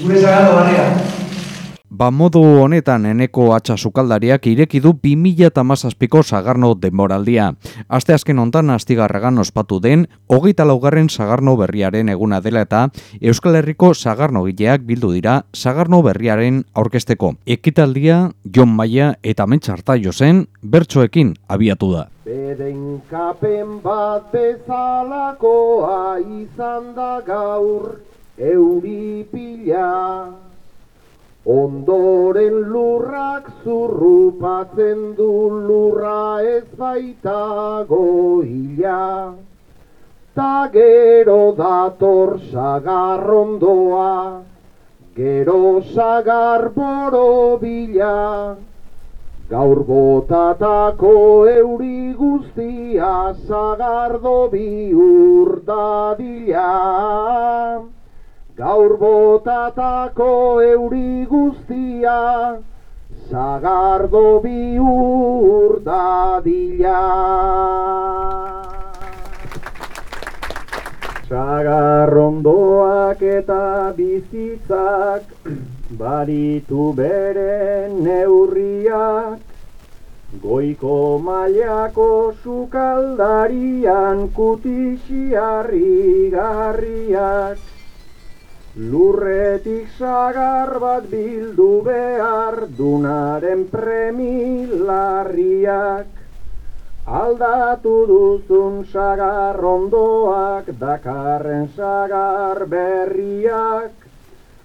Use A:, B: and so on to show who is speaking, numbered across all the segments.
A: Gure zagardo barria.
B: Ba modu honetan eneko atxa sukaldariak ireki du 2017ko sagarno denboraldia. Aste azken hontan astigarragan ospatu den, hogeita laugarren sagarno berriaren eguna dela eta Euskal Herriko sagarno gileak bildu dira sagarno berriaren aurkesteko. Ekitaldia, Jon Maia eta Mentxarta jozen, bertsoekin abiatu da.
C: Beren kapen bat bezalakoa izan da gaur euri pila. Ondoren lurrak zurrupatzen du lurra ez baita goila. Ta gero dator sagarrondoa, gero sagar borobila. Gaur botatako euri guztia zagardo bihur dadila. Gaur botatako euri guztia, zagardo bihur dadila. Zagarrondoak eta bizitzak, baritu beren neurriak, Goiko mailako sukaldarian kutixiarri garriak, Lurretik sagar bat bildu behar dunaren premilarriak Aldatu duzun sagar ondoak dakarren sagar berriak.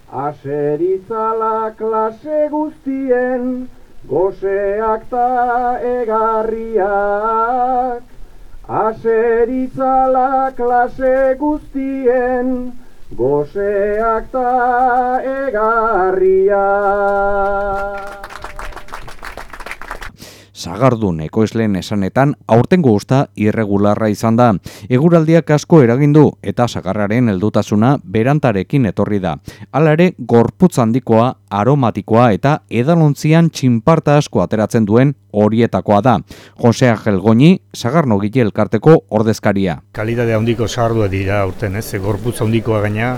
C: Aseritzala klase guztien goseak ta egarriak. Aseritzala klase guztien goseak ta egarria.
B: Sagardun ekoizleen esanetan aurtengo usta irregularra izan da. Eguraldiak asko eragindu eta sagarraren heldutasuna berantarekin etorri da. Hala ere, gorputz handikoa, aromatikoa eta edalontzian txinparta asko ateratzen duen horietakoa da. Jose Angel Goñi, Sagarno Gile elkarteko ordezkaria.
D: Kalidade handiko sagardua dira urten, ez? Gorputz handikoa gaina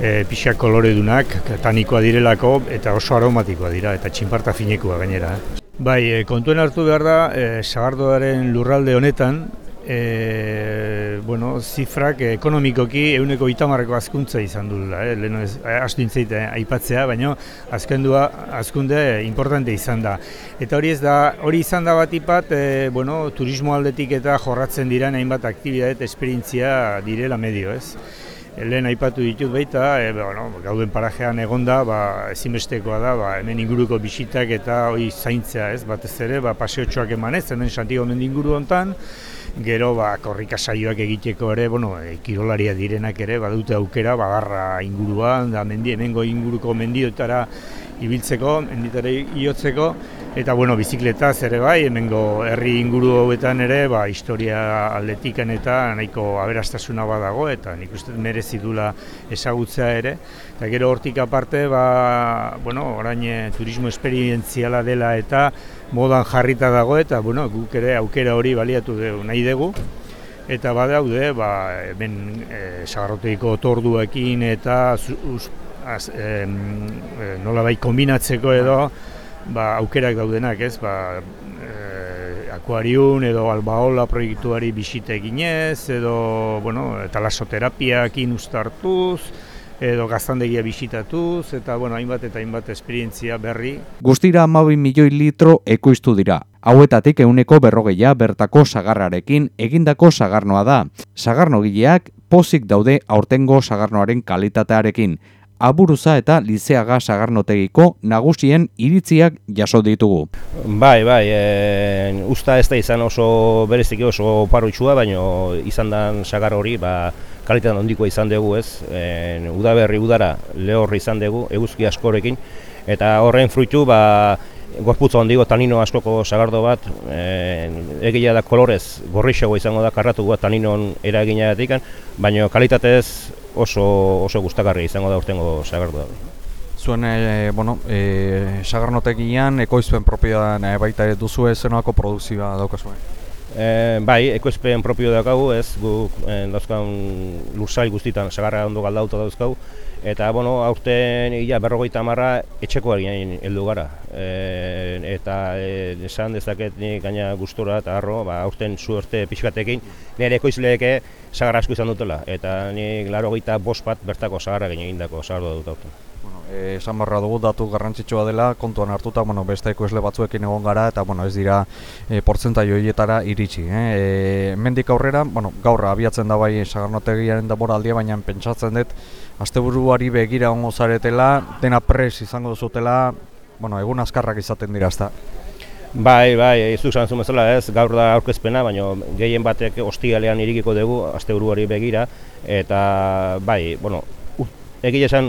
D: e, pixak koloredunak, tanikoa direlako eta oso aromatikoa dira eta txinparta finekoa gainera. Eh? Bai, e, kontuen hartu behar da, e, sagardoaren lurralde honetan, e, bueno, zifrak ekonomikoki euneko itamarreko azkuntza izan dula, eh? lehen ez, astu aipatzea, baina azkendua, azkunde importante izan da. Eta hori ez da, hori izan da bat ipat, e, bueno, turismo aldetik eta jorratzen dira hainbat aktibitate, esperientzia direla medio, ez? Lehen aipatu ditut baita, e, bueno, gauden parajean egonda, ba, ezinbestekoa da, ba, hemen inguruko bisitak eta hori zaintzea, ez, batez ere, ba, paseotxoak emanez, hemen Santiago mendi inguru hontan, gero ba, korrika saioak egiteko ere, bueno, e, kirolaria direnak ere, badute aukera, bagarra inguruan, da mendi, hemengo inguruko mendiotara ibiltzeko, menditara iotzeko, Eta bueno, bizikletaz ere bai, hemengo herri inguru hauetan ere, ba, historia aldetikan eta nahiko aberastasuna badago eta nik uste merezi dula ezagutzea ere. Eta gero hortik aparte, ba, bueno, orain eh, turismo esperientziala dela eta modan jarrita dago eta bueno, guk ere aukera hori baliatu dugu nahi dugu. Eta badaude, ba, hemen e, sagarroteiko torduekin eta uz, az, e, nola bai kombinatzeko edo, ba, aukerak daudenak, ez, ba, e, akuariun edo albaola proiektuari bisite eginez, edo, bueno, talasoterapiakin ustartuz, edo gaztandegia bisitatuz, eta, bueno, hainbat eta hainbat esperientzia berri.
B: Guztira amabi milioi litro ekoiztu dira. Hauetatik euneko berrogeia bertako sagarrarekin egindako sagarnoa da. Sagarnogileak pozik daude aurtengo sagarnoaren kalitatearekin aburuza eta lizeaga sagarnotegiko nagusien iritziak jaso ditugu.
E: Bai, bai, e, usta ez da izan oso bereziki oso parruitsua, baino izan dan sagar hori, ba, kalitetan ondikoa izan dugu ez, e, udaberri udara lehorri izan dugu, eguzki askorekin, eta horren fruitu, ba, gorputza ondigo tanino askoko sagardo bat, e, egia da kolorez gorrixago izango da karratu bat taninon eragina baina kalitatez oso oso gustagarri izango da urtengo sagardoa.
B: Zuen e, bueno, e, sagarnotegian ekoizpen propioan e, baita duzu zenolako produkzioa daukazue?
E: E, bai, ekoizpen propio daukagu, ez, gu e, dauzkagun lursail guztitan sagarra ondo galdauta dauzkagu, eta, bueno, aurten ia berrogeita marra etxeko egin heldu gara. E, eta e, esan dezaket gaina gustora eta harro, ba, aurten suerte pixkatekin, nire ekoizleeke sagarra asko izan dutela, eta ni laro bost bat bertako sagarra egin egindako sagarra dut aurten.
F: Eh, esan barra dugu datu garrantzitsua dela, kontuan hartuta, bueno, beste ekoizle batzuekin egon gara, eta, bueno, ez dira e, portzentai horietara iritsi. Eh? E, mendik aurrera, bueno, gaur abiatzen da bai sagarnotegiaren aldia, baina pentsatzen dut, asteburuari begira ongo zaretela, dena pres izango duzutela, bueno, egun azkarrak izaten dira, ezta.
E: Bai, bai, ez duzan zumezela ez, gaur da aurkezpena, baina gehien batek ostialean irikiko dugu, asteburuari begira, eta bai, bueno, Egia esan,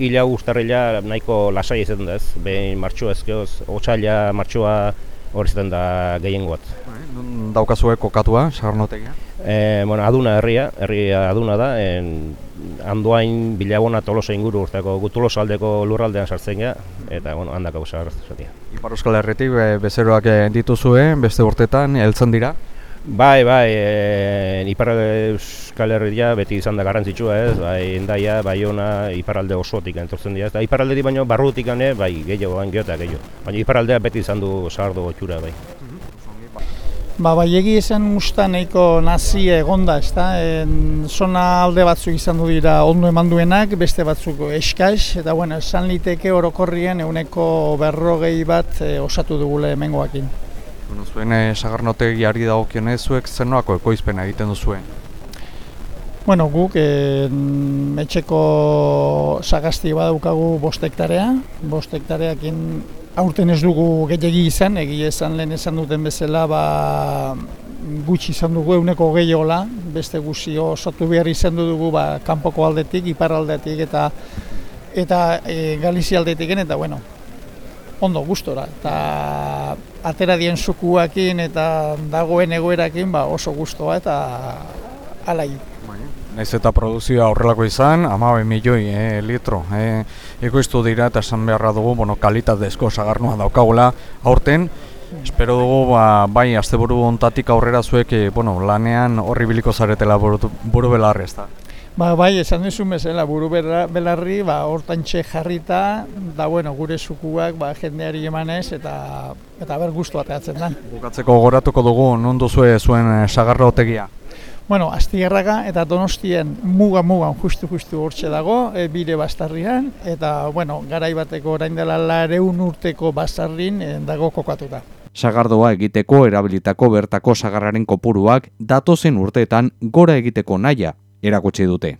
E: hila guztarrila nahiko lasai izaten da ez, behin martxoa ezkeoz, otxaila martxoa hori zaten da gehien guat.
F: Bai, daukazue kokatua, sagarnotegia?
E: E, bueno, aduna herria, herria aduna da, en, anduain bilabona tolosa inguru urteko, gu tolosa aldeko lurraldean sartzen gara, eta bueno, handako sagarnotegia.
F: Ipar Euskal Herretik, bezeroak dituzue, beste urtetan, heltzen dira?
E: Bai, bai, e, ipar euskal herria beti izan da garrantzitsua ez, bai, endaia, bai ona, iparalde osotik entortzen dira, eta iparalde di baino barrutik gane, bai, gehiago, bain gehiago gehiago. Baina iparaldea beti izan du sardo gotxura, bai.
A: Ba, bai, egi esan usta nahiko nazi egonda, ez da? zona alde batzuk izan du dira ondo eman duenak, beste batzuk eskaz, eta bueno, esan liteke orokorrien euneko berrogei bat e, osatu dugule emengoakin.
F: Bueno, zuen e, sagarnotegiari dagokionez zuek zer nolako ekoizpena egiten duzuen?
A: Bueno, guk e, etxeko sagasti badaukagu bost hektarea, bost hektareakin aurten ez dugu gehiagi izan, egi esan lehen esan duten bezala, ba, gutxi izan dugu euneko gehiola, beste guzti osatu behar izan dugu ba, kanpoko aldetik, ipar aldetik eta eta e, Galizia aldetik, eta bueno, ondo gustora eta atera dien sukuakin eta dagoen egoerakin ba oso gustoa eta alai.
F: Naiz eta produzioa horrelako izan, amabe milioi eh, litro eh, ekoiztu dira eta esan beharra dugu, bueno, kalitatezko sagarnoa daukagula aurten, Espero dugu ba, bai asteburu ontatik aurrera zuek eh, bueno, lanean horri biliko zaretela buru, buru belarri ez da.
A: Ba, bai, esan duzu mesela buru belarri, ba, hortantxe jarrita, da bueno, gure sukuak ba, jendeari emanez eta eta ber gustu ateatzen da.
F: Bukatzeko goratuko dugu, non duzue zuen eh, sagarra otegia?
A: Bueno, Astigarraga eta Donostien muga-mugan justu-justu hortxe dago, e, bire bastarrian, eta, bueno, garai bateko orain dela lareun urteko bastarrin e, dago kokatuta.
F: Sagardoa egiteko erabilitako bertako sagarraren kopuruak datozen urteetan gora egiteko naia erakutsi dute.